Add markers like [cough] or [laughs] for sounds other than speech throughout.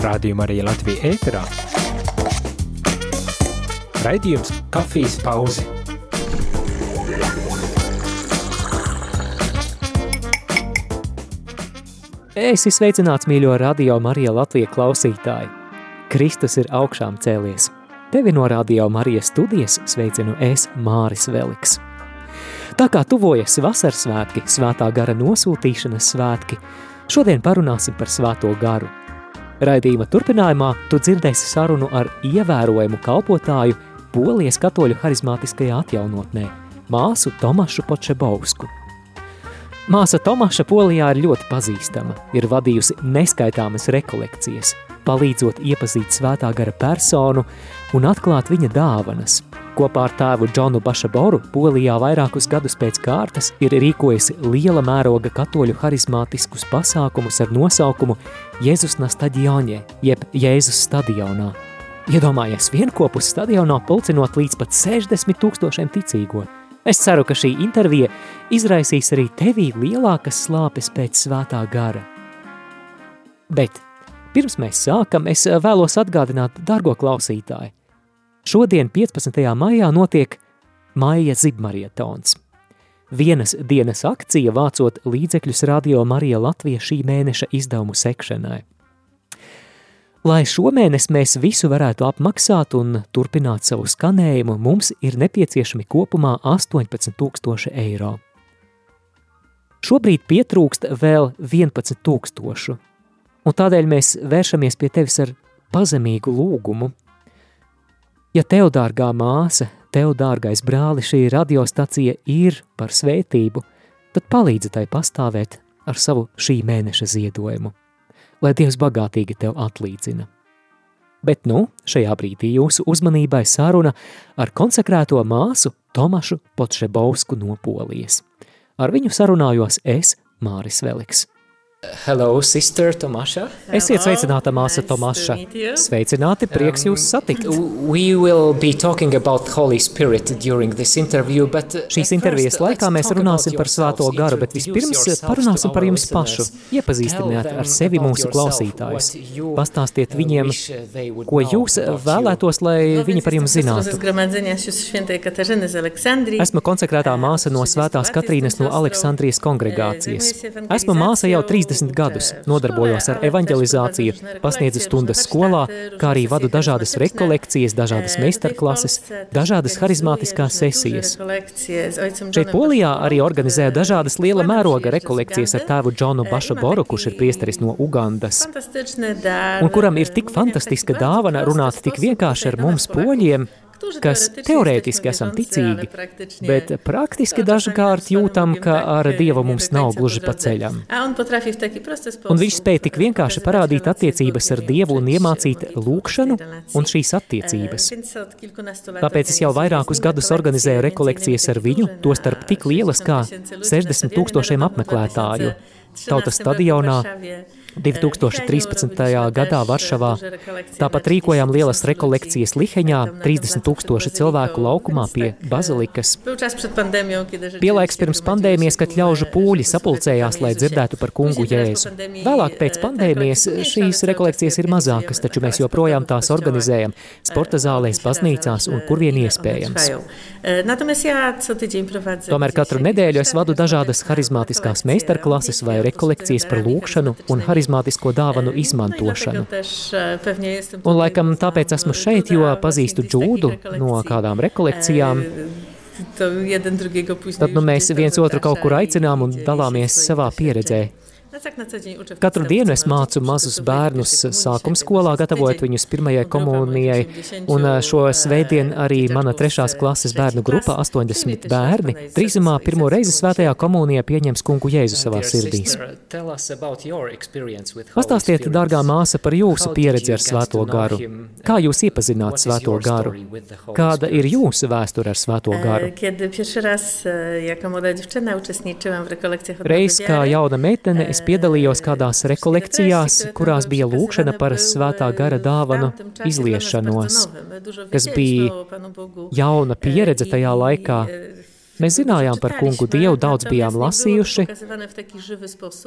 Rādījumā arī Latvija ēterā. Raidījums Kafijas pauze. Es esmu sveicināts mīļo radio Marija Latvija klausītāji. Kristus ir augšām cēlies. Tevi no radio Marijas studijas sveicinu es Māris Veliks. Tā kā tuvojas vasaras svētki, svētā gara nosūtīšanas svētki, šodien parunāsim par svēto garu. Raidījuma turpinājumā tu dzirdēsi sarunu ar ievērojumu kalpotāju Polijas katoļu harizmātiskajā atjaunotnē, māsu Tomašu Počebovsku. Māsa Tomaša Polijā ir ļoti pazīstama, ir vadījusi neskaitāmas rekolekcijas, palīdzot iepazīt svētā gara personu un atklāt viņa dāvanas. Kopā ar tēvu Džonu Bašaboru Polijā vairākus gadus pēc kārtas ir rīkojusi liela mēroga katoļu harizmātiskus pasākumus ar nosaukumu Jēzus na stadionie, jeb Jēzus stadionā. Iedomājies vienkopus stadionā pulcinot līdz pat 60 tūkstošiem ticīgo. Es ceru, ka šī intervija izraisīs arī tevī lielākas slāpes pēc svētā gara. Bet pirms mēs sākam, es vēlos atgādināt dargo klausītāju. Šodien 15. maijā notiek Maija Zibmarietons. Vienas dienas akcija vācot līdzekļus Radio Marija Latvija šī mēneša izdevumu sekšanai. Lai šomēnes mēs visu varētu apmaksāt un turpināt savu skanējumu, mums ir nepieciešami kopumā 18 tūkstoši eiro. Šobrīd pietrūkst vēl 11 tūkstošu, un tādēļ mēs vēršamies pie tevis ar pazemīgu lūgumu. Ja tev, dārgā māsa, tev, dārgais brāli, šī radiostacija ir par svētību, tad palīdzi tai pastāvēt ar savu šī mēneša ziedojumu lai Dievs bagātīgi tev atlīdzina. Bet nu, šajā brīdī jūsu uzmanībai saruna ar konsekrēto māsu Tomašu Potšebovsku no Polijas. Ar viņu sarunājos es, Māris Veliks. Hello, sister Tomaša. Esiet sveicināta māsa Tomaša. Sveicināti, prieks jūs satikt. We will be talking about Holy Spirit during this interview, but uh, Šīs intervijas laikā mēs runāsim par svēto garu, bet vispirms parunāsim par jums pašu. Iepazīstiniet ar sevi mūsu klausītājus. Pastāstiet viņiem, ko jūs vēlētos, lai viņi par jums zinātu. Esmu konsekrētā māsa no Svētās Katrīnas no Aleksandrijas kongregācijas. Esmu māsa jau 30 30 gadus, nodarbojos ar evanģelizāciju, pasniedzu stundas skolā, kā arī vadu dažādas rekolekcijas, dažādas meistarklases, dažādas harizmātiskās sesijas. Šeit Polijā arī organizēju dažādas liela mēroga rekolekcijas ar tēvu Džonu Bašaboru, kurš ir priesteris no Ugandas, un kuram ir tik fantastiska dāvana runāt tik vienkārši ar mums poļiem, kas teorētiski esam ticīgi, bet praktiski dažkārt jūtam, ka ar Dievu mums nav gluži pa ceļam. Un viņš spēja tik vienkārši parādīt attiecības ar Dievu un iemācīt lūkšanu un šīs attiecības. Tāpēc es jau vairākus gadus organizēju rekolekcijas ar viņu, to starp tik lielas kā 60 tūkstošiem apmeklētāju. Tautas stadionā 2013. gadā Varšavā. Tāpat rīkojām lielas rekolekcijas Liheņā, 30 tūkstoši cilvēku laukumā pie bazilikas. Pielaiks pirms pandēmijas, kad ļaužu pūļi sapulcējās, lai dzirdētu par kungu Jēzu. Vēlāk pēc pandēmijas šīs rekolekcijas ir mazākas, taču mēs joprojām tās organizējam sporta zālēs, baznīcās un kur vien iespējams. Tomēr katru nedēļu es vadu dažādas harizmātiskās meistarklases vai rekolekcijas par lūkšanu un harizmātisko dāvanu izmantošanu. Un laikam tāpēc esmu šeit, jo pazīstu džūdu no kādām rekolekcijām. Tad nu, mēs viens otru kaut kur aicinām un dalāmies savā pieredzē. Katru dienu es mācu mazus bērnus sākuma skolā, gatavojot viņus pirmajai komunijai, un šo svētdienu arī mana trešās klases bērnu grupa, 80 bērni, drīzumā pirmo reizi svētajā komunijā pieņems kungu Jēzu savā sirdīs. Pastāstiet, dārgā māsa, par jūsu pieredzi ar svēto garu. Kā jūs iepazināt svēto garu? Kāda ir jūsu vēsture ar svēto garu? Reiz kā jauna meitene, es piedalījos kādās rekolekcijās, kurās bija lūkšana par svētā gara dāvanu izliešanos, kas bija jauna pieredze tajā laikā. Mēs zinājām par kungu Dievu, daudz bijām lasījuši,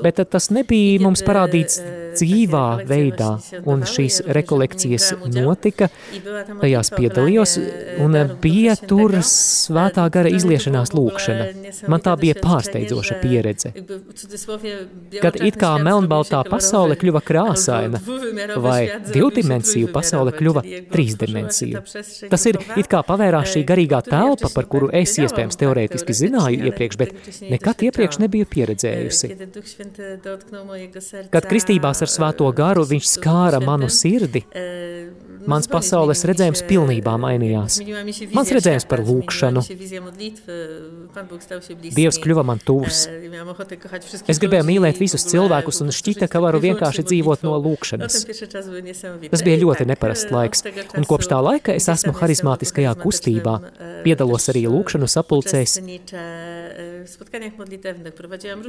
bet tas nebija mums parādīts dzīvā veidā, un šīs rekolekcijas notika, tajās piedalījos, un bija tur svētā gara izliešanās lūkšana. Man tā bija pārsteidzoša pieredze. Kad it kā melnbaltā pasaule kļuva krāsaina, vai divdimensiju pasaule kļuva trīsdimensiju. Tas ir it kā pavērās šī garīgā telpa, par kuru es iespējams teorētiski zināju iepriekš, bet nekad iepriekš nebiju pieredzējusi. Kad kristībās ar svēto garu viņš skāra manu sirdi, mans pasaules redzējums pilnībā mainījās. Mans redzējums par lūkšanu. Dievs kļuva man tuvs. Es gribēju mīlēt visus cilvēkus un šķita, ka varu vienkārši dzīvot no lūkšanas. Tas bija ļoti neparasts laiks, un kopš tā laika es esmu harizmātiskajā kustībā, piedalos arī lūkšanu sapulcēs.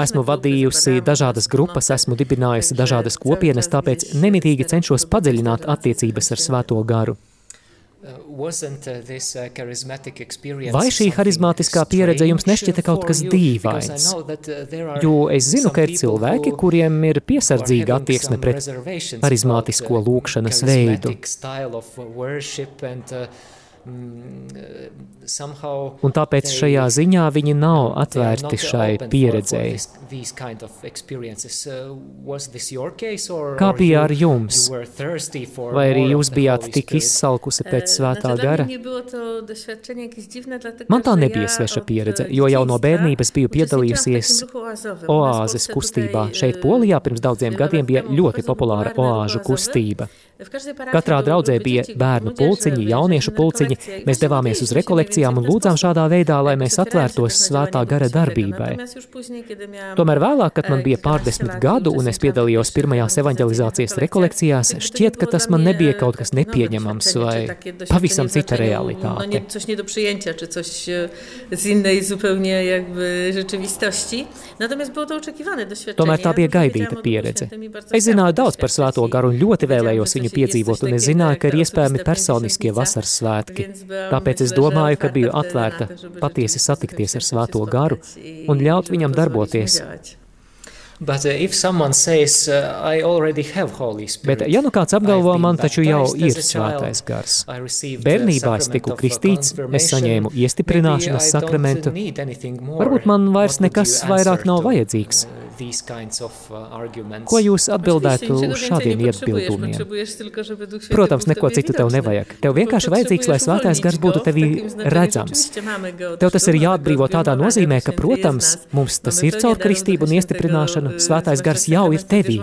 Esmu vadījusi dažādas grupas, esmu dibinājusi dažādas kopienas, tāpēc nemitīgi cenšos padziļināt attiecības ar svēto garu. Vai šī harizmātiskā pieredze jums nešķita kaut kas dīvains? Jo es zinu, ka ir cilvēki, kuriem ir piesardzīga attieksme pret harizmātisko lūkšanas veidu. Un tāpēc šajā ziņā viņi nav atvērti šai pieredzēji. Kā bija ar jums? Vai arī jūs bijāt tik izsalkusi pēc svētā gara? Man tā nebija sveša pieredze, jo jau no bērnības biju piedalījusies oāzes kustībā. Šeit Polijā pirms daudziem gadiem bija ļoti populāra oāžu kustība. Katrā draudzē bija bērnu pulciņi, jauniešu pulciņi, mēs devāmies uz rekolekcijām un lūdzām šādā veidā, lai mēs atvērtos svētā gara darbībai. Tomēr vēlāk, kad man bija pārdesmit gadu un es piedalījos pirmajās evanģelizācijas rekolekcijās, šķiet, ka tas man nebija kaut kas nepieņemams vai pavisam cita realitāte. Tomēr tā bija gaidīta pieredze. Es zināju daudz par svēto garu un ļoti vēlējos viņu viņu piedzīvot, un es zināju, ka ir iespējami personiskie vasaras svētki. Tāpēc es domāju, ka biju atvērta patiesi satikties ar svēto garu un ļaut viņam darboties. But, uh, says, uh, Bet, ja nu kāds apgalvo, man taču jau ir svētais gars. Bērnībā es tiku kristīts, es saņēmu iestiprināšanas sakramentu. Varbūt man vairs nekas vairāk nav vajadzīgs. Uh, Ko jūs atbildētu uz šādiem iebildumiem? Protams, neko citu tev nevajag. Tev vienkārši vajadzīgs, lai svētais gars būtu tevī redzams. Tev tas ir jāatbrīvo tādā nozīmē, ka, protams, mums tas ir caur kristību un iestiprināšanu, svētais gars jau ir tevī.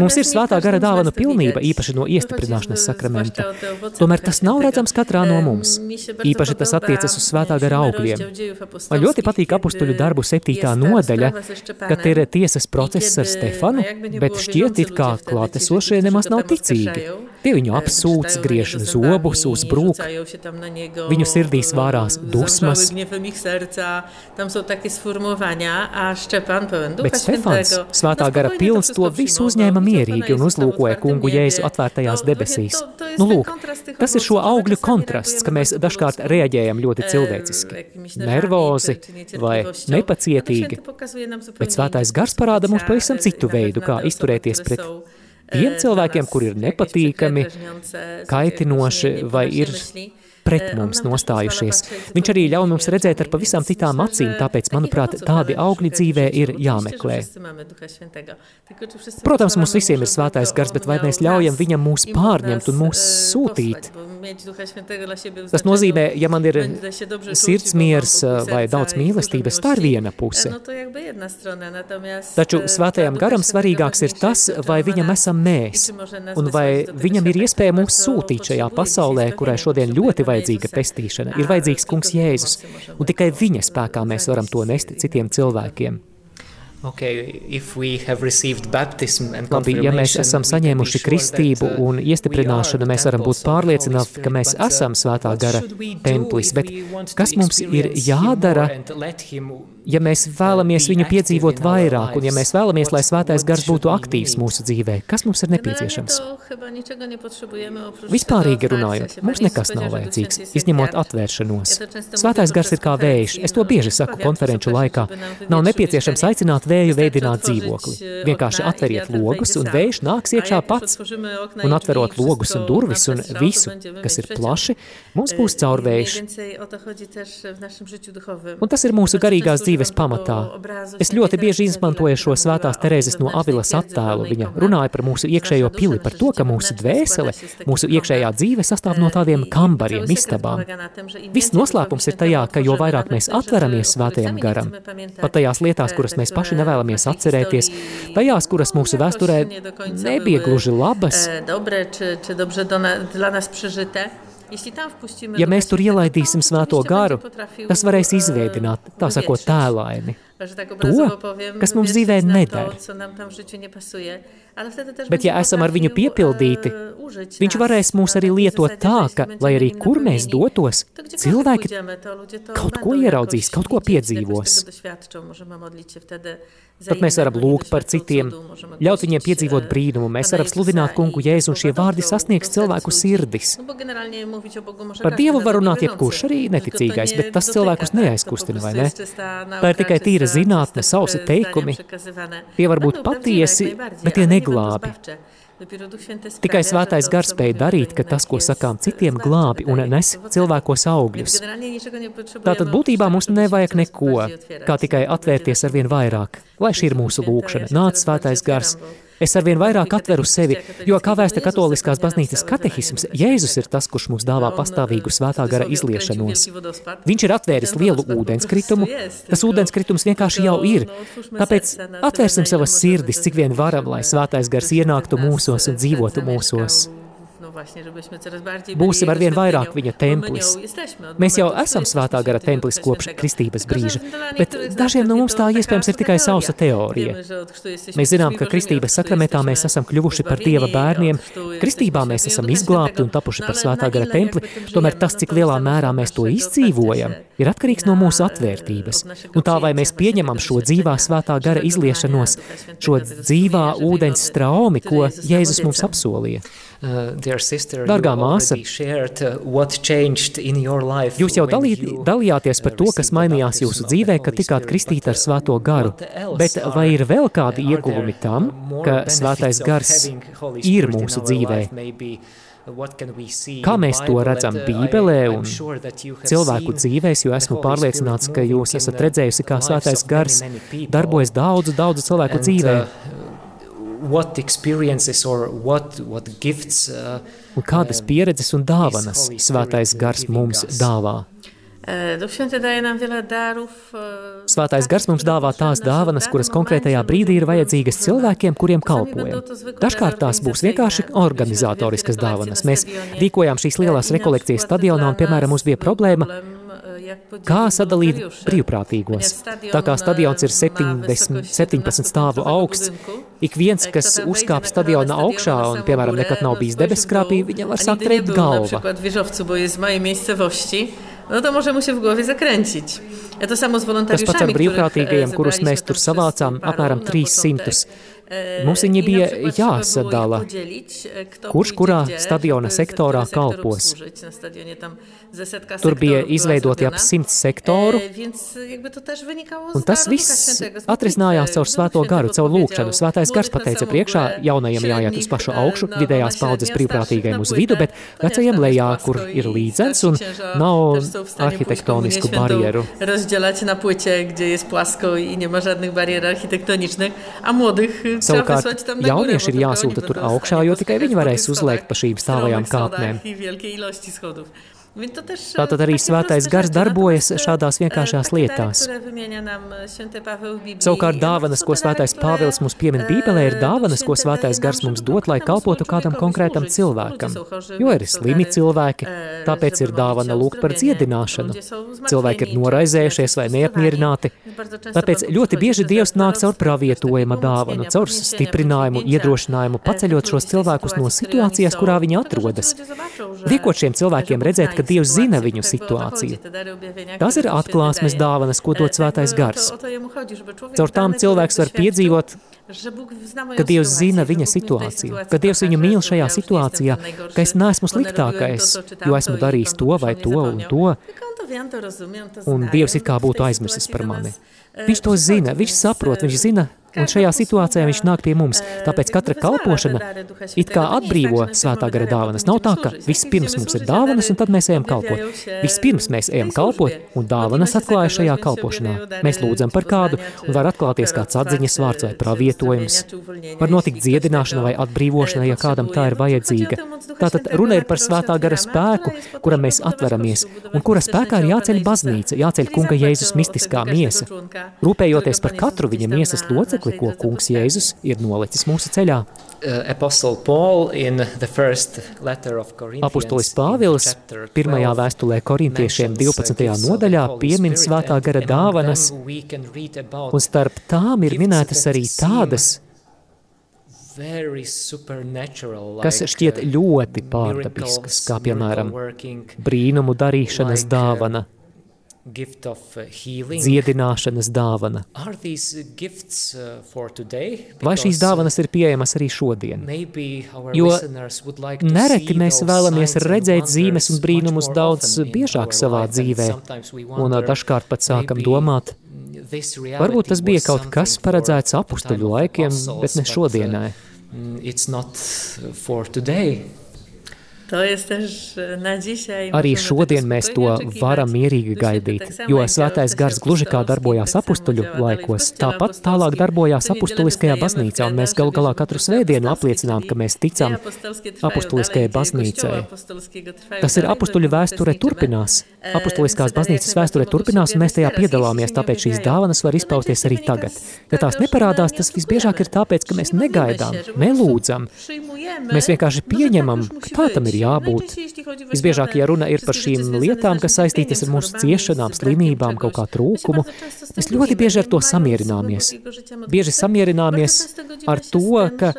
Mums ir svētā gara dāvana pilnība, īpaši no iestiprināšanas sakramenta. Tomēr tas nav redzams katrā no mums. Īpaši tas attiecas uz svētā gara augļiem. Man ļoti patīk apustuļu darbu septītā nodaļa, ka te ir tiesas process ar Stefanu, bet šķiet it kā klātesošie nemaz nav ticīgi. Tie viņu apsūdz, griež zobus, uzbrūk, viņu sirdīs vārās dusmas. Bet Stefans, svētā gara pilns, to visu uzņēma mierīgi un uzlūkoja kungu Jēzu atvērtajās debesīs. Nu lūk, tas ir šo augļu kontrasts, ka mēs dažkārt reaģējam ļoti cilvēciski, nervozi vai nepacietīgi, bet svētais gars parāda mums pavisam citu veidu, kā izturēties pret tiem cilvēkiem, kur ir nepatīkami, kaitinoši vai ir pret mums nostājušies. Viņš arī ļauj mums redzēt ar pavisam citām acīm, tāpēc, manuprāt, tādi augļi dzīvē ir jāmeklē. Protams, mums visiem ir svētais gars, bet vai mēs ļaujam viņam mūs pārņemt un mūs sūtīt? Tas nozīmē, ja man ir sirds miers vai daudz mīlestības, tā ir viena puse. Taču svētajam garam svarīgāks ir tas, vai viņam esam mēs, un vai viņam ir iespēja mūs sūtīt šajā pasaulē, kurai šodien ļoti vajadzīga pestīšana, ir vajadzīgs kungs Jēzus, un tikai viņa spēkā mēs varam to nest citiem cilvēkiem. Okay, Labi, ja mēs esam saņēmuši kristību uh, un iestiprināšanu, mēs varam būt pārliecināti, ka mēs esam svētā gara templis, bet kas mums ir jādara, ja mēs vēlamies viņu piedzīvot vairāk, un ja mēs vēlamies, lai svētais gars būtu aktīvs mūsu dzīvē, kas mums ir nepieciešams? Vispārīgi runājot, mums nekas nav vajadzīgs, izņemot atvēršanos. Svētais gars ir kā vējš, es to bieži saku konferenču laikā. Nav nepieciešams aicināt vēju veidināt dzīvokli. Vienkārši atveriet logus, un vējš nāks iekšā pats. Un atverot logus un durvis un visu, kas ir plaši, mums būs caurvējš. Un tas ir mūsu garīgās dzīves dzīves pamatā. Es ļoti bieži izmantoju šo svētās Terēzes no Avilas attēlu. Viņa runāja par mūsu iekšējo pili, par to, ka mūsu dvēsele, mūsu iekšējā dzīve sastāv no tādiem kambariem, istabām. Viss noslēpums ir tajā, ka jo vairāk mēs atveramies svētajam garam, pat tajās lietās, kuras mēs paši nevēlamies atcerēties, tajās, kuras mūsu vēsturē nebija gluži labas, Ja mēs tur ielaidīsim svēto garu, tas varēs izveidināt, tā sakot, tēlaini. To, kas mums dzīvē nedara. Bet ja esam ar viņu piepildīti, viņš varēs mūs arī lietot tā, ka, lai arī kur mēs dotos, cilvēki kaut ko ieraudzīs, kaut ko piedzīvos. Tad mēs varam lūgt par citiem, ļaut viņiem piedzīvot brīnumu, mēs varam sludināt kungu Jēzu un šie vārdi sasniegs cilvēku sirdis. Par Dievu var runāt jebkurš, arī neticīgais, bet tas cilvēkus neaizkustina, vai ne? Tā ir tikai tīra zinātne, sausi teikumi. Tie var būt patiesi, bet tie neglābi. Tikai svētais gars spēja darīt, ka tas, ko sakām citiem, glābi un nes cilvēkos augļus. Tātad būtībā mums nevajag neko, kā tikai atvērties ar vien vairāk. Lai šī ir mūsu lūkšana, nāc svētais gars, Es arvien vairāk atveru sevi, jo, kā vēsta katoliskās baznīcas katehisms, Jēzus ir tas, kurš mums dāvā pastāvīgu svētā gara izliešanos. Viņš ir atvēris lielu ūdenskritumu, tas ūdenskritums vienkārši jau ir. Tāpēc atvērsim savas sirdis, cik vien varam, lai svētais gars ienāktu mūsos un dzīvotu mūsos. Būsim ar vien vairāk viņa templis. Mēs jau esam svētā gara templis kopš kristības brīža, bet dažiem no mums tā iespējams ir tikai sausa teorija. Mēs zinām, ka kristības sakramentā mēs esam kļuvuši par Dieva bērniem, kristībā mēs esam izglābti un tapuši par svētā gara templi, tomēr tas, cik lielā mērā mēs to izdzīvojam, ir atkarīgs no mūsu atvērtības. Un tā vai mēs pieņemam šo dzīvā svētā gara izliešanos, šo dzīvā ūdens straumi, ko Jēzus mums apsolīja. Uh, Dargā māsa, uh, jūs jau dalī, dalījāties par to, kas mainījās jūsu dzīvē, kad tikāt kristīti ar svēto garu, bet vai ir vēl kādi ieguvumi tam, ka svētais gars ir mūsu dzīvē? Kā mēs to redzam Bībelē un cilvēku dzīvēs, jo esmu pārliecināts, ka jūs esat redzējusi, kā svētais gars darbojas daudzu, daudzu cilvēku dzīvē. What experiences or what, what gifts uh, un kādas uh, pieredzes un dāvanas svētais gars mums dāvā. Svētais gars mums dāvā tās dāvanas, kuras konkrētajā brīdī ir vajadzīgas cilvēkiem, kuriem kalpojam. Dažkārt tās būs vienkārši organizatoriskas dāvanas. Mēs rīkojām šīs lielās rekolekcijas stadionā un, piemēram, mums bija problēma Kā sadalīt brīvprātīgos? Tā kā stadions ir 70, 17 stāvu augsts, ik viens, kas uzkāp stadiona augšā un, piemēram, nekad nav bijis debeskrāpī, viņam var treikt galva. No to może mu się w głowie zakręcić. Ja to samo z wolontariuszami, Tas pats ar brīvprātīgajiem, kurus mēs tur savācām, apmēram 300. Mums viņi bija jāsadala, kurš kurā stadiona sektorā kalpos. Tur bija izveidoti ap simts sektoru, un tas viss atrisinājās caur svēto garu, caur lūkšanu. Svētais gars pateica priekšā, jaunajiem jāiet uz pašu augšu, vidējās paudzes brīvprātīgajiem uz vidu, bet vecajiem lejā, kur ir līdzens un nav architektonisku barjeru. Rozdzielać na płycie, gdzie jest płasko i nie ma żadnych barier architektonicznych, a młodych Savukārt, jaunieši ir jāsūta tur augšā, jo tikai viņi varēs uzlēkt pa šīm stāvajām kāpnēm. Tātad arī svētais gars darbojas šādās vienkāršās lietās. Savukārt dāvanas, ko svētais Pāvils mums piemin Bībelē, ir dāvanas, ko svētais gars mums dot, lai kalpotu kādam konkrētam cilvēkam. Jo ir slimi cilvēki, tāpēc ir dāvana lūgt par dziedināšanu. Cilvēki ir noraizējušies vai neapmierināti. Tāpēc ļoti bieži Dievs nāk caur pravietojuma dāvanu, caur stiprinājumu, iedrošinājumu, paceļot šos cilvēkus no situācijas, kurā viņi atrodas. Liekot šiem cilvēkiem redzēt, ka Dievs zina viņu situāciju. Tas ir atklāsmes dāvanas, ko dod svētais gars. Caur tām cilvēks var piedzīvot, ka Dievs zina viņa situāciju, ka Dievs viņu mīl šajā situācijā, ka es neesmu sliktākais, jo esmu darījis to vai to un to, un Dievs it kā būtu aizmirsis par mani. Viņš to zina, viņš saprot, viņš zina, Un šajā situācijā viņš nāk pie mums. Tāpēc katra kalpošana it kā atbrīvo svētā gara dāvanas. Nav tā, ka vispirms mums ir dāvanas, un tad mēs ejam kalpot. Vispirms mēs ejam kalpot, un dāvanas atklājas šajā kalpošanā. Mēs lūdzam par kādu, un var atklāties kāds atziņas vārds vai pravietojums. Var notikt dziedināšana vai atbrīvošana, ja kādam tā ir vajadzīga. Tātad runa ir par svētā gara spēku, kuram mēs atveramies, un kura spēkā ir jāceļ baznīca, jāceļ kunga Jēzus mistiskā miesa. Rūpējoties par katru viņa miesas locekli, zīmekli, ko kungs Jēzus ir nolicis mūsu ceļā. Uh, Apostolis Pāvils pirmajā vēstulē korintiešiem 12. nodaļā piemin svētā gara dāvanas, un starp tām ir minētas arī tādas, kas šķiet uh, ļoti pārdabiskas, kā piemēram brīnumu darīšanas dāvana, Uh, dziedināšanas dāvana. Uh, Vai šīs dāvanas ir pieejamas arī šodien? Jo nereti mēs vēlamies redzēt zīmes un brīnumus daudz biežāk savā dzīvē, un dažkārt pat sākam domāt, varbūt tas bija kaut kas paredzēts apustuļu laikiem, bet ne šodienai. It's not for today. Arī šodien mēs to varam mierīgi gaidīt, jo svētais gars gluži kā darbojās apustuļu laikos, tāpat tālāk darbojās apustuliskajā baznīcā, un mēs gal galā katru svētdienu apliecinām, ka mēs ticam apustuliskajai baznīcai. Tas ir apustuļu vēsture turpinās. Apustuliskās baznīcas vēsture turpinās, un mēs tajā piedalāmies, tāpēc šīs dāvanas var izpausties arī tagad. Ja tās neparādās, tas visbiežāk ir tāpēc, ka mēs negaidām, nelūdzam. Mēs vienkārši pieņemam, ka tā tam ir ir jābūt. Visbiežāk, ja runa ir par šīm lietām, kas saistītas ar mūsu ciešanām, slimībām, kaut kā trūkumu, mēs ļoti bieži ar to samierināmies. Bieži samierināmies ar to, ka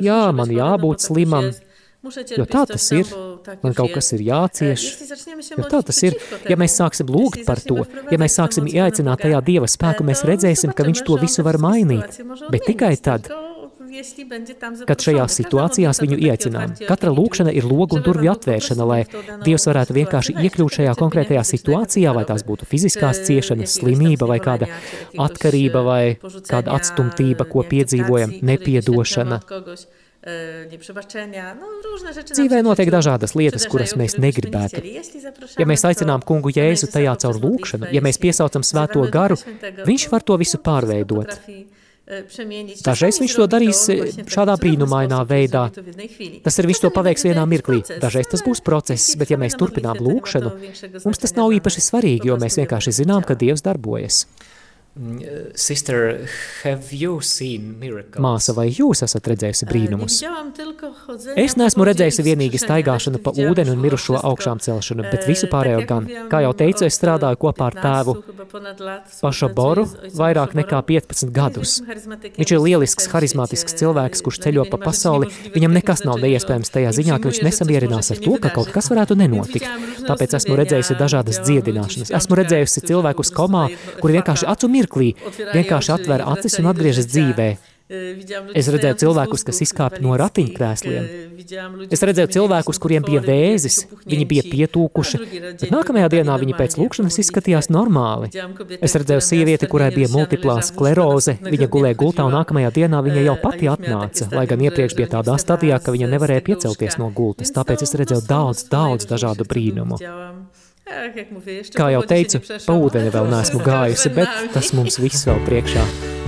jā, man jābūt slimam, Jo tā tas ir, man kaut kas ir jācieš, jo tā tas ir. Ja mēs sāksim lūgt par to, ja mēs sāksim ieaicināt tajā Dieva spēku, mēs redzēsim, ka viņš to visu var mainīt. Bet tikai tad, kad šajās situācijās viņu ieaicinām. Katra lūkšana ir logu un durvju atvēršana, lai Dievs varētu vienkārši iekļūt šajā konkrētajā situācijā, vai tās būtu fiziskās ciešanas, slimība vai kāda atkarība vai kāda atstumtība, ko piedzīvojam, nepiedošana. Dzīvē notiek dažādas lietas, kuras mēs negribētu. Ja mēs aicinām kungu Jēzu tajā caur lūkšanu, ja mēs piesaucam svēto garu, viņš var to visu pārveidot. Dažreiz viņš to darīs šādā brīnumainā veidā. Tas ir viņš to paveiks vienā mirklī. Dažreiz tas būs process, bet ja mēs turpinām lūkšanu, mums tas nav īpaši svarīgi, jo mēs vienkārši zinām, ka Dievs darbojas. Mm, sister, Māsa, vai jūs esat redzējusi brīnumus? Es neesmu redzējusi vienīgi staigāšanu pa ūdeni un mirušo augšām celšanu, bet visu pārējo gan. Kā jau teicu, es strādāju kopā ar tēvu Paša Boru vairāk nekā 15 gadus. Viņš ir lielisks, harizmātisks cilvēks, kurš ceļo pa pasauli. Viņam nekas nav neiespējams tajā ziņā, ka viņš nesamierinās ar to, ka kaut kas varētu nenotikt. Tāpēc esmu redzējusi dažādas dziedināšanas. Esmu redzējusi cilvēkus komā, kuri vienkārši acu mirklī vienkārši atver acis un atgriežas dzīvē. Es redzēju cilvēkus, kas izkāpa no ratiņkrēsliem. Es redzēju cilvēkus, kuriem bija vēzis, viņi bija pietūkuši, bet nākamajā dienā viņi pēc lūkšanas izskatījās normāli. Es redzēju sievieti, kurai bija multiplā skleroze, viņa gulēja gultā un nākamajā dienā viņa jau pati atnāca, lai gan iepriekš bija tādā stadijā, ka viņa nevarēja piecelties no gultas, tāpēc es redzēju daudz, daudz dažādu brīnumu. Kā jau teicu, pa ūdeni vēl neesmu gājusi, bet tas mums viss vēl priekšā.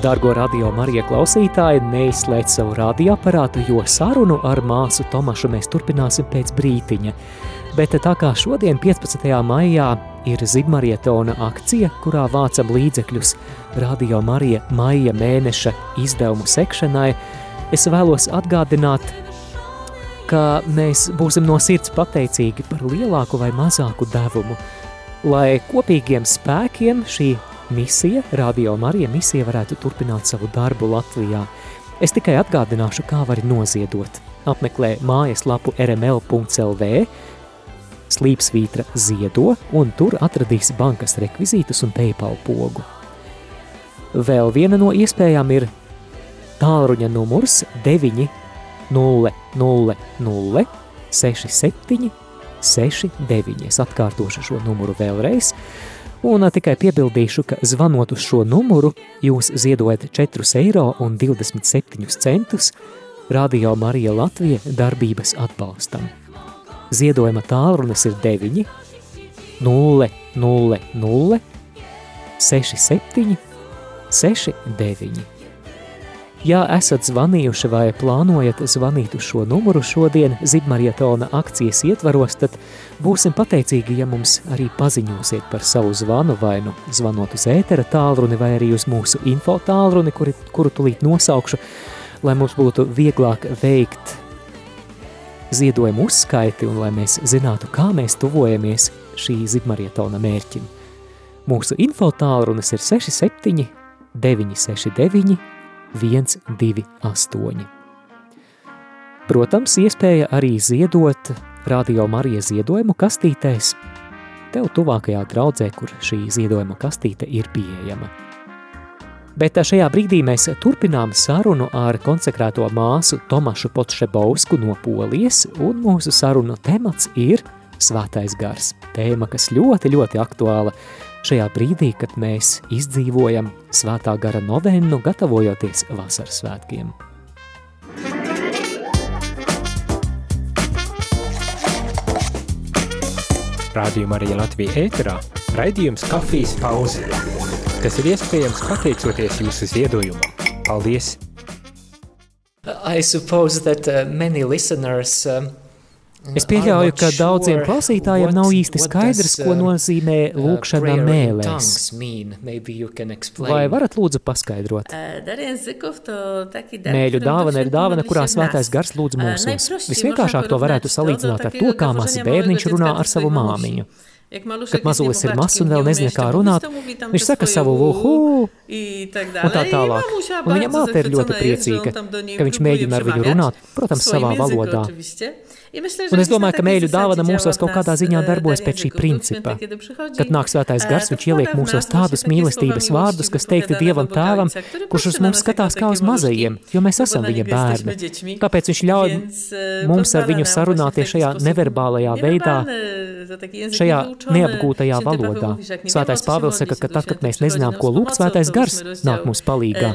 Dargo radio Marija klausītāji, neizslēdz savu radioaparātu, jo sarunu ar māsu Tomašu mēs turpināsim pēc brītiņa. Bet tā kā šodien 15. maijā ir Zigmarietona akcija, kurā vācam līdzekļus Radio Marija maija mēneša izdevumu sekšanai, es vēlos atgādināt, ka mēs būsim no sirds pateicīgi par lielāku vai mazāku devumu, lai kopīgiem spēkiem šī misija, Radio Marija misija varētu turpināt savu darbu Latvijā. Es tikai atgādināšu, kā var noziedot. Apmeklē mājaslapu rml.lv, slīpsvītra ziedo, un tur atradīsi bankas rekvizītus un PayPal pogu. Vēl viena no iespējām ir tālruņa numurs 9 0 0 0 6 7 6 9. Es atkārtošu šo numuru vēlreiz. Un tikai piebildīšu, ka zvanot uz šo numuru, jūs ziedojat 4 eiro un 27 centus Radio Marija Latvija darbības atbalstam. Ziedojuma tālrunis ir 9 0 0 0 6 7 6 9. Ja esat zvanījuši vai plānojat zvanīt uz šo numuru šodien Zibmarietona akcijas ietvaros, tad būsim pateicīgi, ja mums arī paziņosiet par savu zvanu vai nu zvanot uz ētera tālruni vai arī uz mūsu info tālruni, kuri, kuru tulīt nosaukšu, lai mums būtu vieglāk veikt ziedojumu uzskaiti un lai mēs zinātu, kā mēs tuvojamies šī Zibmarietona mērķim. Mūsu info tālrunis ir 67 969 128. Protams, iespēja arī ziedot Radio Marija ziedojumu kastītēs tev tuvākajā draudzē, kur šī ziedojuma kastīte ir pieejama. Bet šajā brīdī mēs turpinām sarunu ar konsekrēto māsu Tomašu Potšebausku no Polijas, un mūsu sarunu temats ir svētais gars. Tēma, kas ļoti, ļoti aktuāla šajā brīdī, kad mēs izdzīvojam svētā gara novennu, gatavojoties vasaras svētkiem. Rādījumā arī Latvija ēterā raidījums kafijas pauze, kas ir iespējams pateicoties jūsu ziedojumam. Paldies! I suppose that uh, many listeners um, Es pieļauju, ka daudziem klausītājiem nav īsti skaidrs, ko uh, nozīmē uh, lūkšana mēlēs. Vai varat lūdzu paskaidrot? Mēļu dāvana ir dāvana, kurā svētais gars lūdz mūsos. Visvienkāršāk to varētu salīdzināt ar to, kā mazs bērniņš runā ar savu māmiņu. Kad mazulis ir mazs un vēl nezina, kā runāt, viņš saka savu uhu un tā tālāk. Un viņa māte ir ļoti priecīga, ka viņš mēģina ar viņu runāt, protams, savā valodā. Un es domāju, ka mēļu dāvana mūsos kaut kādā ziņā darbojas pēc šī principa. Kad nāk svētais gars, viņš ieliek mūsos tādus mīlestības vārdus, kas teikti Dievam tēvam, kurš uz mums skatās kā uz mazajiem, jo mēs esam viņa bērni. Kāpēc viņš ļauj mums ar viņu sarunāties šajā neverbālajā veidā, šajā neapgūtajā valodā? Svētais Pāvils saka, ka tad, kad mēs nezinām, ko lūgt, svētais gars nāk mums palīgā.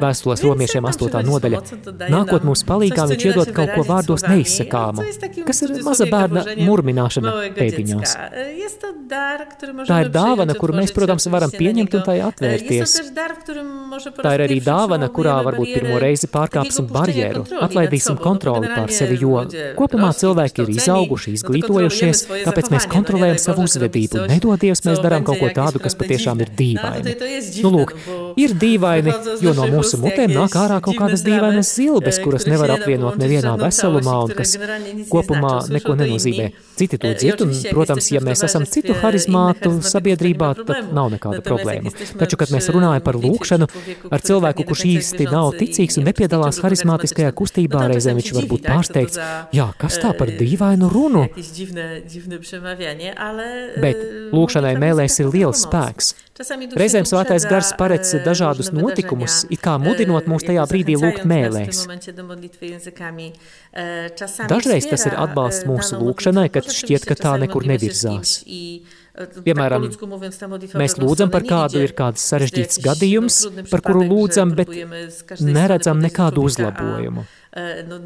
Vēstules romiešiem 8. nodaļa. Nākot mums palīgā, viņš iedod kaut ko vārdos neizsakā sakāmu, kas ir maza bērna murmināšana pēdiņās. Tā ir dāvana, kuru mēs, protams, varam pieņemt un tai atvērties. Tā ir arī dāvana, kurā varbūt pirmo reizi pārkāpsim barjeru, atlaidīsim kontroli pār sevi, jo kopumā cilvēki ir izauguši, izglītojušies, tāpēc mēs kontrolējam savu uzvedību. Nedodies, mēs darām kaut ko tādu, kas patiešām ir dīvaini. Nu, lūk, ir dīvaini, jo no mūsu mutēm nāk ārā kaut kādas dīvainas zilbes, kuras nevar apvienot nevienā veselumā un kas kopumā neko nenozīmē. Citi to dzird, un, protams, ja mēs esam citu harizmātu sabiedrībā, tad nav nekāda problēma. Taču, kad mēs runājam par lūkšanu ar cilvēku, kurš īsti nav ticīgs un nepiedalās harizmātiskajā kustībā, reizēm viņš var būt pārsteigts, jā, kas tā par dīvainu runu? Bet lūkšanai mēlēs ir liels spēks. Reizēm svētais gars paredz dažādus notikumus, it kā mudinot mūs tajā brīdī lūgt mēlēs. Dažreiz tas ir atbalsts mūsu lūkšanai, kad šķiet, ka tā nekur nevirzās. Piemēram, mēs lūdzam par kādu, ir kāds sarežģīts gadījums, par kuru lūdzam, bet neredzam nekādu uzlabojumu. No,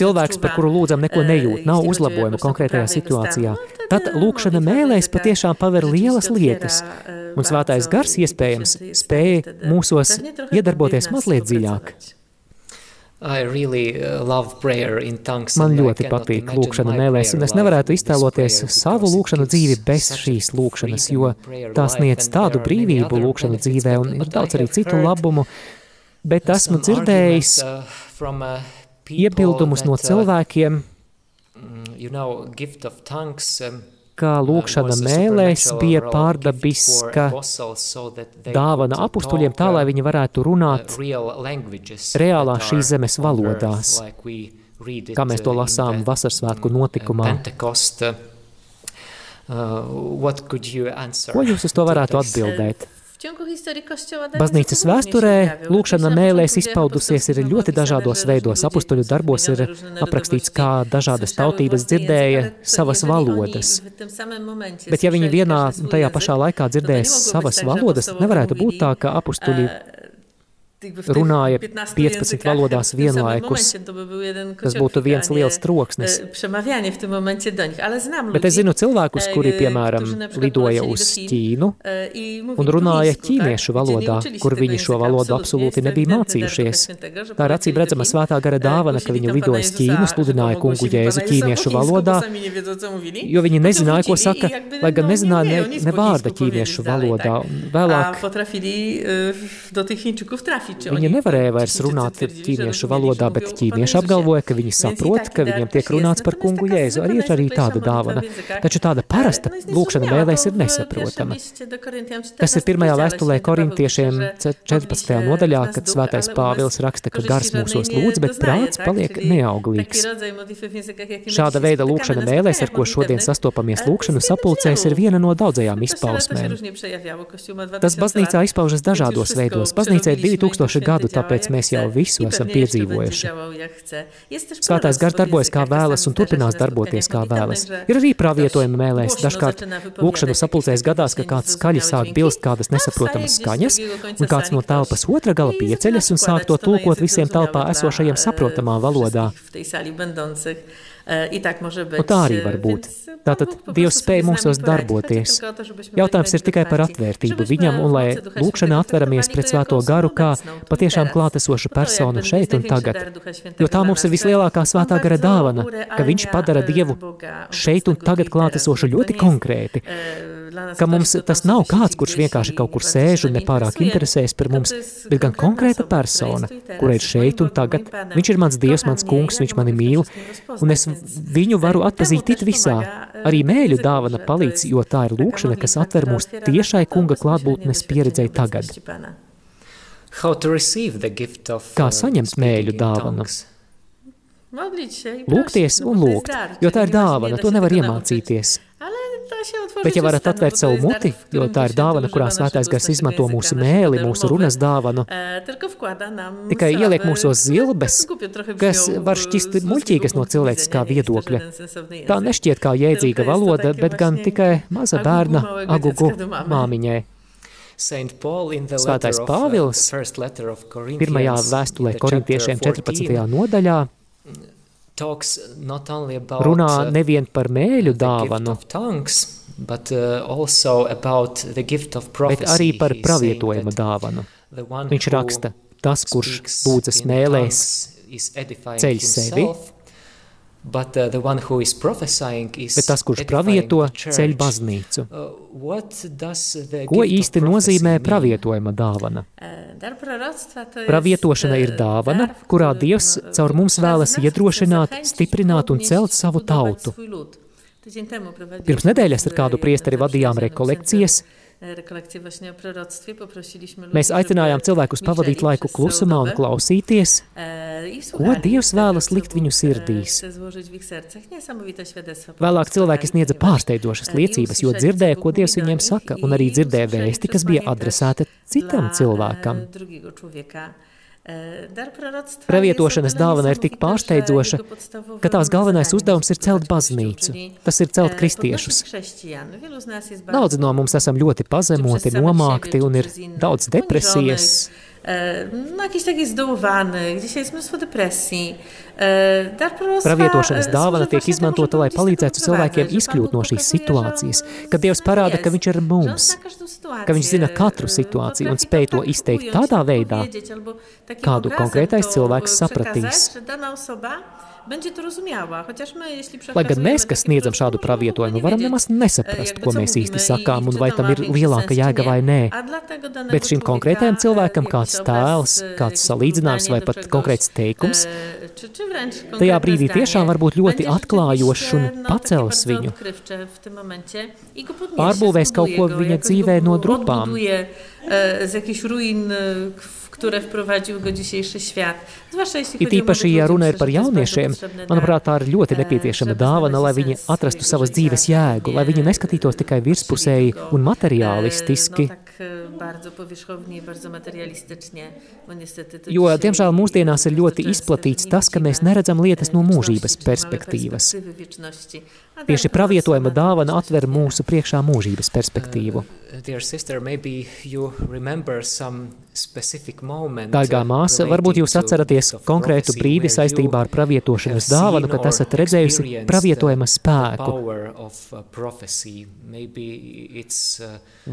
Cilvēks, par kuru lūdzam, neko nejūt, nav uzlabojumu konkrētajā situācijā. Tad lūkšana mēlēs patiešām paver lielas lietas. Un svētais gars iespējams spēja mūsos iedarboties mazliet dziļāk. Really Man ļoti patīk lūkšana mēlēs, un es nevarētu iztēloties savu lūkšanu dzīvi bez šīs lūkšanas, jo tā sniedz tādu brīvību lūkšanu dzīvē un ir daudz arī citu labumu, bet esmu dzirdējis iebildumus no cilvēkiem, ka lūkšana mēlēs bija pārdabiska dāvana apustuļiem tā, lai viņi varētu runāt reālā šīs zemes valodās, kā mēs to lasām Vasarsvētku notikumā. Ko jūs uz to varētu atbildēt? Baznīcas vēsturē lūkšana mēlēs izpaudusies ir ļoti dažādos veidos. Apustuļu darbos ir aprakstīts, kā dažādas tautības dzirdēja savas valodas. Bet ja viņi vienā un tajā pašā laikā dzirdēja savas valodas, nevarētu būt tā, ka apustuļi runāja 15 valodās vienlaikus. Tas būtu viens liels troksnis. Bet es zinu cilvēkus, kuri, piemēram, lidoja uz Ķīnu un runāja ķīniešu valodā, kur viņi šo valodu absolūti nebija mācījušies. Tā ir acīm redzama svētā gara dāvana, ka viņi lidoja uz Ķīnu, sludināja kungu Jēzu ķīniešu valodā, jo viņi nezināja, ko saka, lai gan nezināja ne, ne vārda ķīniešu valodā. Vēlāk Viņi nevarēja vairs runāt ķīniešu valodā, bet ķīnieši apgalvoja, ka viņi saprot, ka viņiem tiek runāts par kungu Jēzu. Arī ir arī tāda dāvana. Taču tāda parasta lūkšana mēlēs ir nesaprotama. Tas ir pirmajā vēstulē korintiešiem 14. nodaļā, kad svētais Pāvils raksta, ka gars mūsos lūdz, bet prāts paliek neauglīgs. Šāda veida lūkšana mēlēs, ar ko šodien sastopamies lūkšanu sapulcēs, ir viena no daudzajām izpausmēm. Tas baznīcā izpaužas dažādos veidos. Baznīcā ir 2000 tūkstoši gadu, tāpēc mēs jau visu esam piedzīvojuši. Svētais gars darbojas kā vēlas un turpinās darboties kā vēlas. Ir arī pravietojumi mēlēs. Dažkārt lūkšanu sapulcēs gadās, ka kāds skaļi sāk bilst kādas nesaprotamas skaņas, un kāds no telpas otra gala pieceļas un sāk to tulkot visiem telpā esošajiem saprotamā valodā. Un tā arī var būt. Tātad Dievs spēj mūsos darboties. Jautājums ir tikai par atvērtību viņam un lai lūkšanā atveramies pret svēto garu kā patiešām klātesošu personu šeit un tagad. Jo tā mums ir vislielākā svētā gara dāvana, ka viņš padara Dievu šeit un tagad klātesošu ļoti konkrēti. Ka mums tas nav kāds, kurš vienkārši kaut kur sēž un nepārāk interesējas par mums, bet gan konkrēta persona, kura ir šeit un tagad. Viņš ir mans Dievs, mans kungs, viņš mani mīl, un es viņu varu atpazīt it visā. Arī mēļu dāvana palīdz, jo tā ir lūkšana, kas atver mūs tiešai kunga klātbūtnes pieredzei tagad. Kā saņemt mēļu dāvanu? Lūgties un lūgt, jo tā ir dāvana, to nevar iemācīties. Bet ja varat atvērt savu muti, jo tā ir dāvana, kurā svētais gars izmanto mūsu mēli, mūsu runas dāvanu, tikai ieliek mūsos zilbes, kas var šķist muļķīgas no cilvēciskā viedokļa. Tā nešķiet kā jēdzīga valoda, bet gan tikai maza bērna agugu māmiņai. Svētais Pāvils pirmajā vēstulē korintiešiem 14. nodaļā runā nevien par mēļu dāvanu, but, uh, bet arī par pravietojuma dāvanu. Viņš raksta, tas, kurš lūdzas mēlēs, ceļ sevi, But, uh, the one who is prophesying is Bet tas, kurš pravieto, ceļ baznīcu. Uh, Ko īsti nozīmē pravietojuma dāvana? Pravietošana ir dāvana, kurā Dievs caur mums vēlas iedrošināt, stiprināt un celt savu tautu. Pirms nedēļas ar kādu priesteri vadījām rekolekcijas, Mēs aicinājām cilvēkus pavadīt laiku klusumā un klausīties, ko Dievs vēlas likt viņu sirdīs. Vēlāk cilvēki sniedza pārsteidzošas liecības, jo dzirdēja, ko Dievs viņiem saka, un arī dzirdēja vēsti, kas bija adresēta citam cilvēkam. Pravietošanas dāvana ir tik pārsteidzoša, ka tās galvenais uzdevums ir celt baznīcu. Tas ir celt kristiešus. Daudzi no mums esam ļoti pazemoti, nomākti un ir daudz depresijas, no, jakiś taki zdołowany, gdzieś jest mnóstwo depresji. Pravietošanas dāvana tiek izmantota, lai palīdzētu cilvēkiem izkļūt no šīs situācijas, kad Dievs parāda, ka viņš ir mums, ka viņš zina katru situāciju un spēj to izteikt tādā veidā, kādu konkrētais cilvēks sapratīs. Lai gan mēs, kas sniedzam šādu pravietojumu, varam nemaz nesaprast, ko mēs īsti sakām un vai tam ir lielāka jēga vai nē. Bet šim konkrētajam cilvēkam kāds tēls, kāds salīdzinājums vai pat konkrēts teikums, tajā brīdī tiešām var būt ļoti atklājošs un pacels viņu. Pārbūvēs kaut ko viņa dzīvē no drupām. Z jakichś ruin, It īpaši, ja runa ir par jauniešiem, manuprāt, tā ir ļoti nepieciešama dāvana, lai viņi atrastu savas dzīves jēgu, lai viņi neskatītos tikai virspusēji un materiālistiski. Jo, diemžēl, mūsdienās ir ļoti izplatīts tas, ka mēs neredzam lietas no mūžības perspektīvas. Tieši pravietojuma dāvana atver mūsu priekšā mūžības perspektīvu. Dārgā māsa, varbūt jūs atceraties konkrētu brīdi saistībā ar pravietošanas dāvanu, kad esat redzējusi pravietojuma spēku.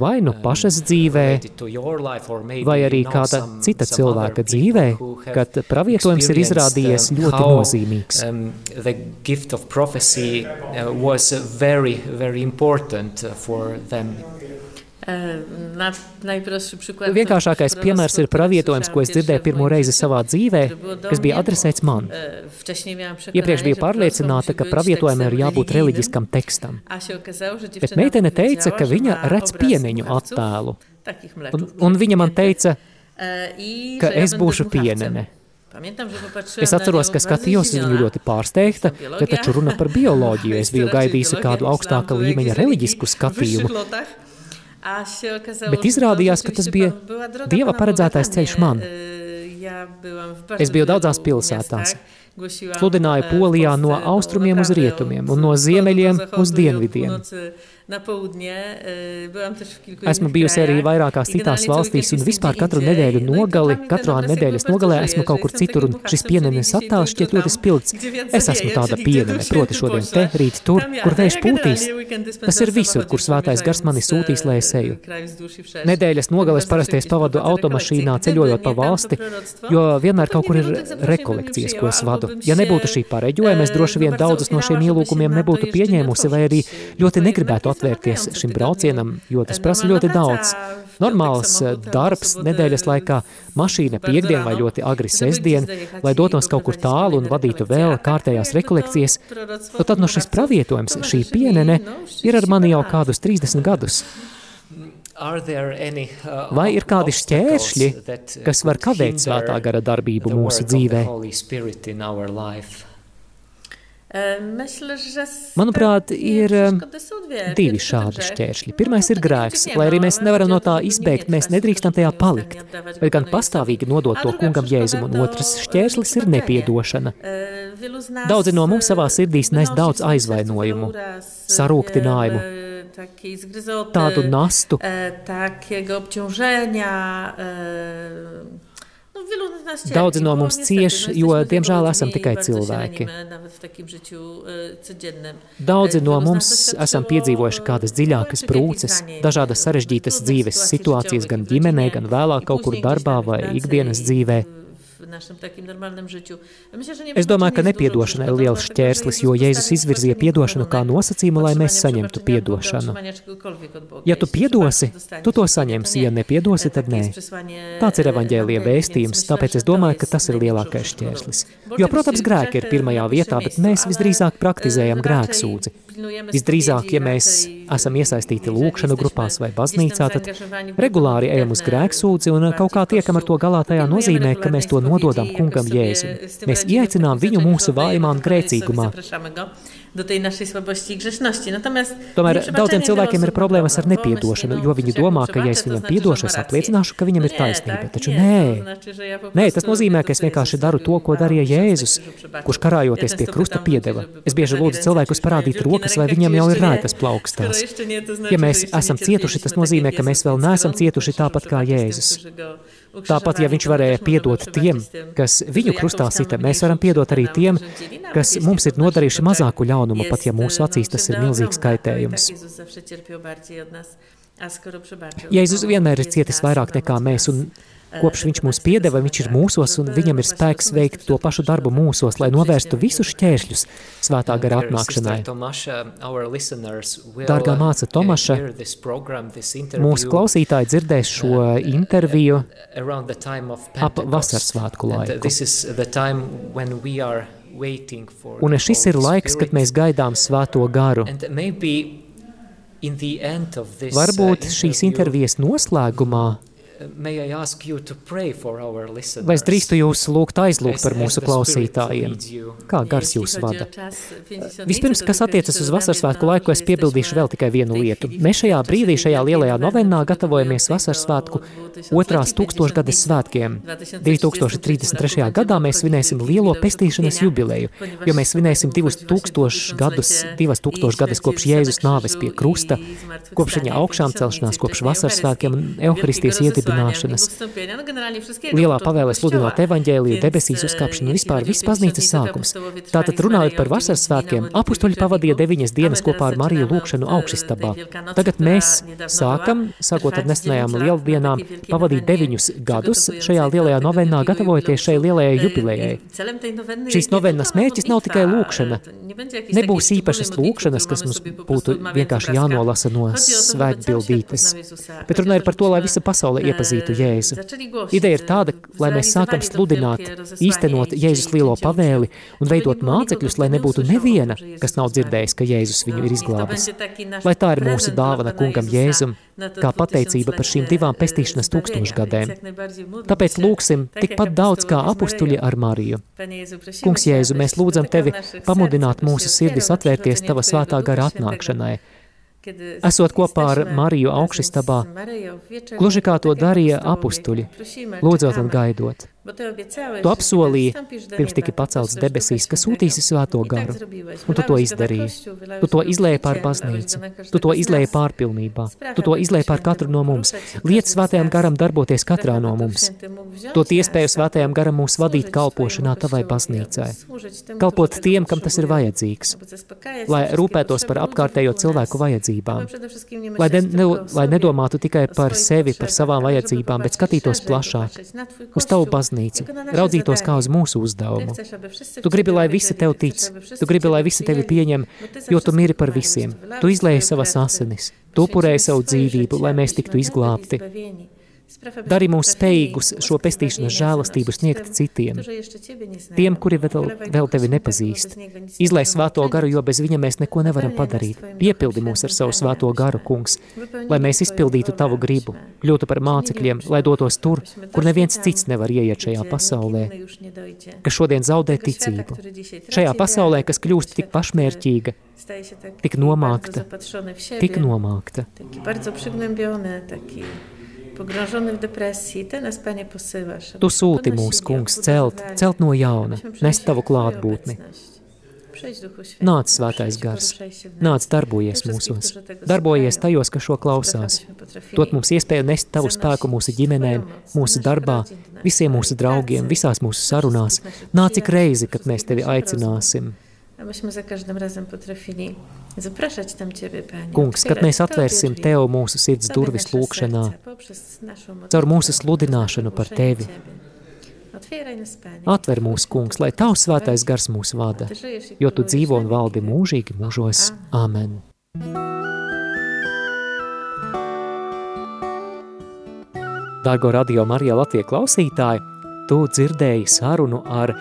Vai nu pašas dzīvē, vai arī kāda cita cilvēka dzīvē, kad pravietojums ir izrādījies ļoti nozīmīgs. Was very, very important for them. Vienkāršākais piemērs ir pravietojums, ko es dzirdēju pirmo reizi savā dzīvē, kas bija adresēts man. Iepriekš biju pārliecināta, ka pravietojumam ir jābūt reliģiskam tekstam. Bet meitene teica, ka viņa redz piemiņu attēlu. Un, un viņa man teica, ka es būšu pienene. Es atceros, ka skatījos viņu ļoti pārsteigta, ka taču runa par bioloģiju. [laughs] Es biju gaidījusi kādu augstāka līmeņa reliģisku skatījumu. Bet izrādījās, ka tas bija Dieva paredzētais ceļš man. Es biju daudzās pilsētās. Sludināju Polijā no austrumiem uz rietumiem un no ziemeļiem uz dienvidiem. kilku Esmu bijusi arī vairākās citās valstīs un vispār katru nedēļu nogali, katrā nedēļas nogalē esmu kaut kur citur un šis pienenes attēls šķiet ļoti spilgts. Es esmu tāda pienene, proti šodien te, rīt tur, kur vējš pūtīs. Tas ir visur, kur svētais gars mani sūtīs, lai es eju. Nedēļas nogales parasti es pavadu automašīnā ceļojot pa valsti, jo vienmēr kaut kur ir rekolekcijas, ko es vadu. Ja nebūtu šī pareģojuma, es droši vien daudzus no šiem ielūkumiem nebūtu pieņēmusi vai arī ļoti negribētu atvērties šim braucienam, jo tas prasa ļoti daudz. Normāls eh, darbs nedēļas laikā, mašīna piekdien vai ļoti agri sestdien, lai dotos kaut kur tālu un vadītu vēl kārtējās rekolekcijas, nu tad no šis pravietojums, šī pienene, ir ar mani jau kādus 30 gadus. Vai ir kādi šķēršļi, kas var kavēt svētā gara darbību mūsu dzīvē? Manuprāt, ir divi šādi šķēršļi. Pirmais ir grēks. Lai arī mēs nevaram no tā izbēgt, mēs nedrīkstam tajā palikt, bet gan pastāvīgi nodot to kungam Jēzum. Un otrs šķērslis ir nepiedošana. Daudzi no mums savā sirdīs nes daudz aizvainojumu, sarūktinājumu, tādu nastu, Daudzi no mums cieš, jo, diemžēl, esam tikai cilvēki. Daudzi no mums esam piedzīvojuši kādas dziļākas prūces, dažādas sarežģītas dzīves situācijas gan ģimenē, gan vēlāk kaut kur darbā vai ikdienas dzīvē es domāju, ka nepiedošana ir liels šķērslis, jo Jēzus izvirzīja piedošanu kā nosacījumu, lai mēs saņemtu piedošanu. Ja tu piedosi, tu to saņemsi, ja nepiedosi, tad nē. Tāds ir evaņģēlija vēstījums, tāpēc es domāju, ka tas ir lielākais šķērslis. Jo, protams, grēki ir pirmajā vietā, bet mēs visdrīzāk praktizējam grēksūdzi. Visdrīzāk, ja mēs esam iesaistīti lūkšanu grupās vai baznīcā, tad regulāri ejam uz grēksūdzi un kaut kā tiekam ar to galā tajā nozīmē, ka mēs to nododam kungam Jēzum. Mēs ieaicinām viņu mūsu vājumā un grēcīgumā do tej naszej słabości i grzeszności. Natomiast Tomēr daudziem cilvēkiem ir problēmas ar nepiedošanu, jo viņi domā, ka, ja es viņam piedošu, es apliecināšu, ka viņam ir taisnība. Taču nē, nē, tas nozīmē, ka es vienkārši daru to, ko darīja Jēzus, kurš karājoties pie krusta piedeva. Es bieži lūdzu cilvēkus parādīt rokas, vai viņiem jau ir rētas plaukstās. Ja mēs esam cietuši, tas nozīmē, ka mēs vēl neesam cietuši tāpat kā Jēzus. Tāpat, ja viņš varēja piedot tiem, kas viņu krustā sita, mēs varam piedot arī tiem, kas mums ir nodarījuši mazāku ļaunumu, pat ja mūsu acīs tas ir milzīgs kaitējums. Jēzus vienmēr ir cietis vairāk nekā mēs, un Kopš viņš mums piedeva, viņš ir mūsos un viņam ir spēks veikt to pašu darbu mūsos, lai novērstu visus šķēršļus svētā gara atnākšanai. Dārgā māca Tomaša, mūsu klausītāji dzirdēs šo interviju ap vasarsvētku laiku. Un šis ir laiks, kad mēs gaidām svēto garu. Varbūt šīs intervijas noslēgumā Vai es drīkstu jūs lūgt aizlūgt par mūsu klausītājiem? Kā gars jūs vada? Vispirms, kas attiecas uz Vasarsvētku laiku, es piebildīšu vēl tikai vienu lietu. Mēs šajā brīdī, šajā lielajā novennā gatavojamies Vasarsvētku otrās tūkstošgades svētkiem. 2033. gadā mēs svinēsim lielo pestīšanas jubileju, jo mēs svinēsim divus tūkstošus gadus, divas tūkstošus gadus kopš Jēzus nāves pie krusta, kopš viņa augšām celšanās, kopš Vasarsvētkiem un Euharistijas iedibināšanas iedibināšanas. Lielā pavēlē sludināt evaņģēliju, debesīs uzkāpšanu vispār viss baznīcas sākums. Tātad runājot par vasaras svētkiem, apustuļi pavadīja deviņas dienas kopā ar Mariju lūkšanu augšistabā. Tagad mēs sākam, sākot ar nesenajām lieldienām, pavadīt deviņus gadus šajā lielajā novenā, gatavojoties šai lielajai jubilejai. Šīs novenas mērķis nav tikai lūkšana. Nebūs īpašas lūkšanas, kas mums būtu vienkārši jānolasa no svētbildītes. Bet runa ir par to, lai visa pasaule iepazīstinātu iepazītu Jēzu. Ideja ir tāda, lai mēs sākam sludināt, īstenot Jēzus lielo pavēli un veidot mācekļus, lai nebūtu neviena, kas nav dzirdējis, ka Jēzus viņu ir izglābis. Lai tā ir mūsu dāvana kungam Jēzum, kā pateicība par šīm divām pestīšanas tūkstošgadēm. Tāpēc lūksim tikpat daudz kā apustuļi ar Mariju. Kungs Jēzu, mēs lūdzam Tevi pamudināt mūsu sirdis atvērties Tava svētā gara atnākšanai, Esot kopā ar Mariju augšistabā, gluži kā to darīja apustuļi, lūdzot un gaidot. Tu apsolīji, pirms tika pacelts debesīs, ka sūtīsi svēto garu, un tu to izdarīji. Tu to izlēji pār baznīcu, tu to izlēji pārpilnībā, tu to izlēji pār katru no mums. Liec svētajam garam darboties katrā no mums. Dot iespēju svētajam garam mūs vadīt kalpošanā tavai baznīcai. Kalpot tiem, kam tas ir vajadzīgs, lai rūpētos par apkārtējo cilvēku vajadzībām, lai, ne, ne, lai nedomātu tikai par sevi, par savām vajadzībām, bet skatītos plašāk uz tavu baznīcu baznīcu, raudzītos kā uz mūsu uzdevumu. Tu gribi, lai visi tev tic, tu gribi, lai visi tevi pieņem, jo tu miri par visiem. Tu izlēji savas asinis, tu upurēji savu dzīvību, lai mēs tiktu izglābti. Dari mūs spējīgus šo pestīšanas žēlastību sniegt citiem, tiem, kuri vēl, vēl tevi nepazīst. Izlai svēto garu, jo bez viņa mēs neko nevaram padarīt. Piepildi mūs ar savu svēto garu, kungs, lai mēs izpildītu tavu gribu, kļūtu par mācekļiem, lai dotos tur, kur neviens cits nevar ieiet šajā pasaulē, kas šodien zaudē ticību. Šajā pasaulē, kas kļūst tik pašmērķīga, tik nomākta, tik nomākta. Taki bardzo przygnębiony, taki Tu sūti mūs, kungs, celt, celt no jauna, nest tavu klātbūtni. Nāc, svētais gars, nāc darbojies mūsos, darbojies tajos, kas šo klausās. Dot mums iespēju nest tavu spēku mūsu ģimenēm, mūsu darbā, visiem mūsu draugiem, visās mūsu sarunās. Nāc ik reizi, kad mēs tevi aicināsim. Abyśmy za każdym razem potrafili zapraszać tam Ciebie, Panie. Kungs, kad mēs atvērsim Tev mūsu sirds durvis lūkšanā, caur mūsu sludināšanu par Tevi, Atver mūsu kungs, lai Tavs svētais gars mūs vada, jo Tu dzīvo un valdi mūžīgi mūžos. Amen. Dārgo radio Marija Latvija klausītāji, tu dzirdēji sarunu ar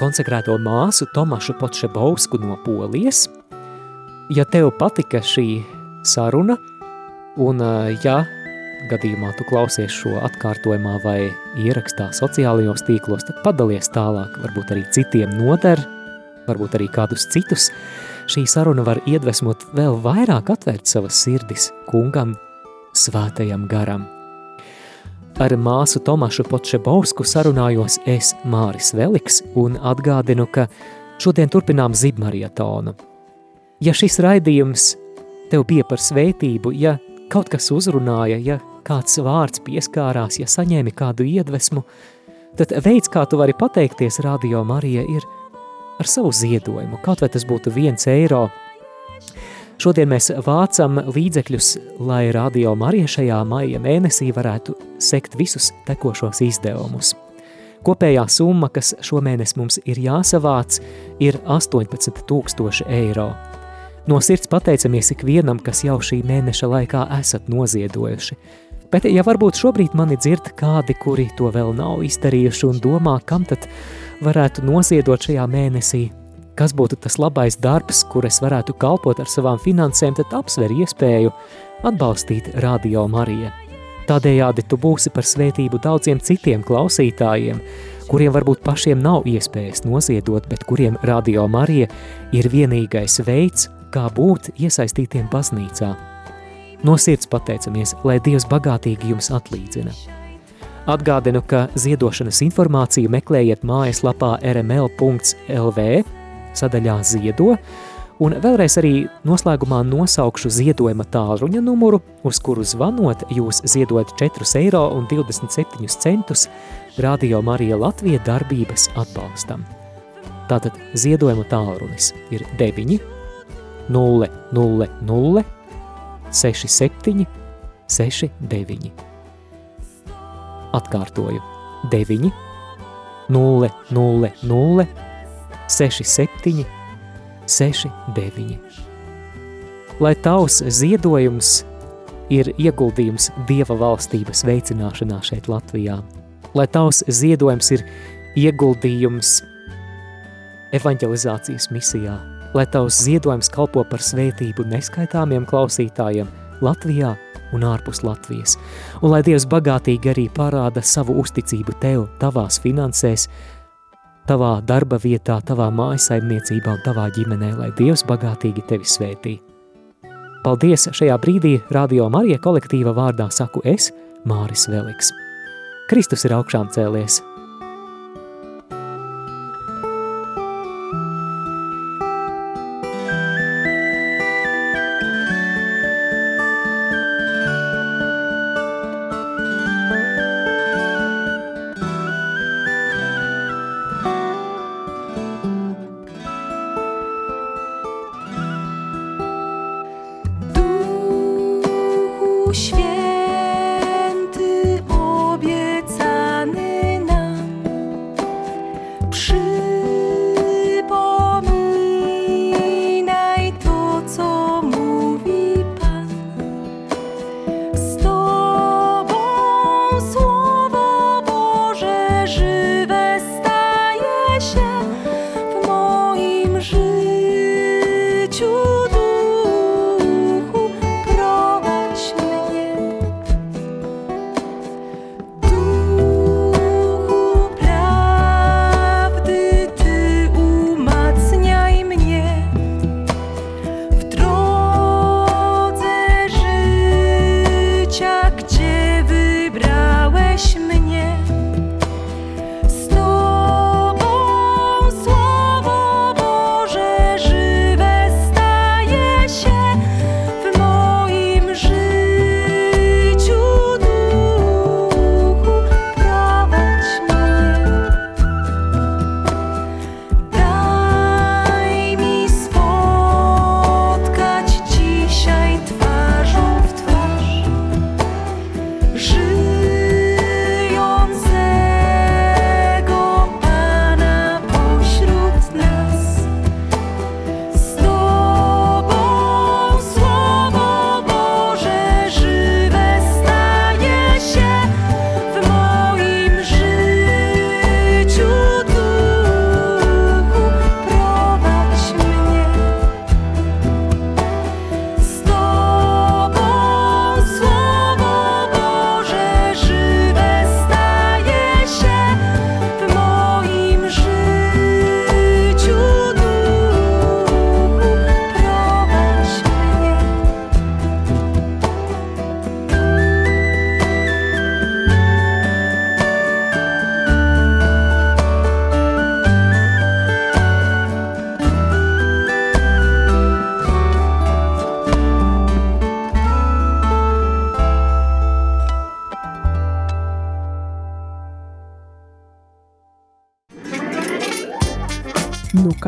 konsekrēto māsu Tomašu Potšebausku no Polijas. Ja tev patika šī saruna, un ja gadījumā tu klausies šo atkārtojumā vai ierakstā sociālajos tīklos, tad padalies tālāk, varbūt arī citiem noder, varbūt arī kādus citus. Šī saruna var iedvesmot vēl vairāk atvērt savas sirdis kungam, svētajam garam. Ar māsu Tomašu Potšebovsku sarunājos es Māris Veliks un atgādinu, ka šodien turpinām zibmarietonu. Ja šis raidījums tev bija par svētību, ja kaut kas uzrunāja, ja kāds vārds pieskārās, ja saņēmi kādu iedvesmu, tad veids, kā tu vari pateikties Radio Marija, ir ar savu ziedojumu, kaut vai tas būtu viens eiro. Šodien mēs vācam līdzekļus, lai Radio Marija šajā maija mēnesī varētu sekt visus tekošos izdevumus. Kopējā summa, kas šomēnes mums ir jāsavāc, ir 18 tūkstoši eiro. No sirds pateicamies ikvienam, kas jau šī mēneša laikā esat noziedojuši. Bet, ja varbūt šobrīd mani dzird kādi, kuri to vēl nav izdarījuši un domā, kam tad varētu noziedot šajā mēnesī, kas būtu tas labais darbs, kur es varētu kalpot ar savām finansēm, tad apsver iespēju atbalstīt Radio Mariju. Tādējādi tu būsi par svētību daudziem citiem klausītājiem, kuriem varbūt pašiem nav iespējas noziedot, bet kuriem Radio Marija ir vienīgais veids, kā būt iesaistītiem baznīcā. No sirds pateicamies, lai Dievs bagātīgi jums atlīdzina. Atgādinu, ka ziedošanas informāciju meklējiet mājaslapā rml.lv sadaļā Ziedo, un vēlreiz arī noslēgumā nosaukšu ziedojuma tālruņa numuru, uz kuru zvanot jūs ziedot 4 eiro un 27 centus Radio Marija Latvija darbības atbalstam. Tātad ziedojuma tālrunis ir 9 0 0 0 6 7 6 9. Atkārtoju 9 0 0 0 67, 69. Lai tavs ziedojums ir ieguldījums Dieva valstības veicināšanā šeit Latvijā, lai tavs ziedojums ir ieguldījums evanģelizācijas misijā, lai tavs ziedojums kalpo par svētību neskaitāmiem klausītājiem Latvijā un ārpus Latvijas, un lai Dievs bagātīgi arī parāda savu uzticību Tev, Tavās finansēs, tavā darba vietā, tavā mājasaimniecībā un tavā ģimenē, lai Dievs bagātīgi tevi svētī. Paldies šajā brīdī Radio Marija kolektīva vārdā saku es, Māris Veliks. Kristus ir augšām cēlies –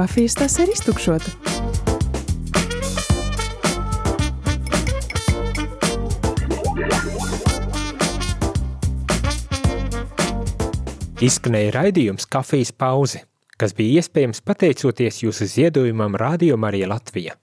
kafijas tas ir iztukšota. Izskanēja raidījums kafijas pauze, kas bija iespējams pateicoties jūsu ziedojumam Radio Marija Latvija.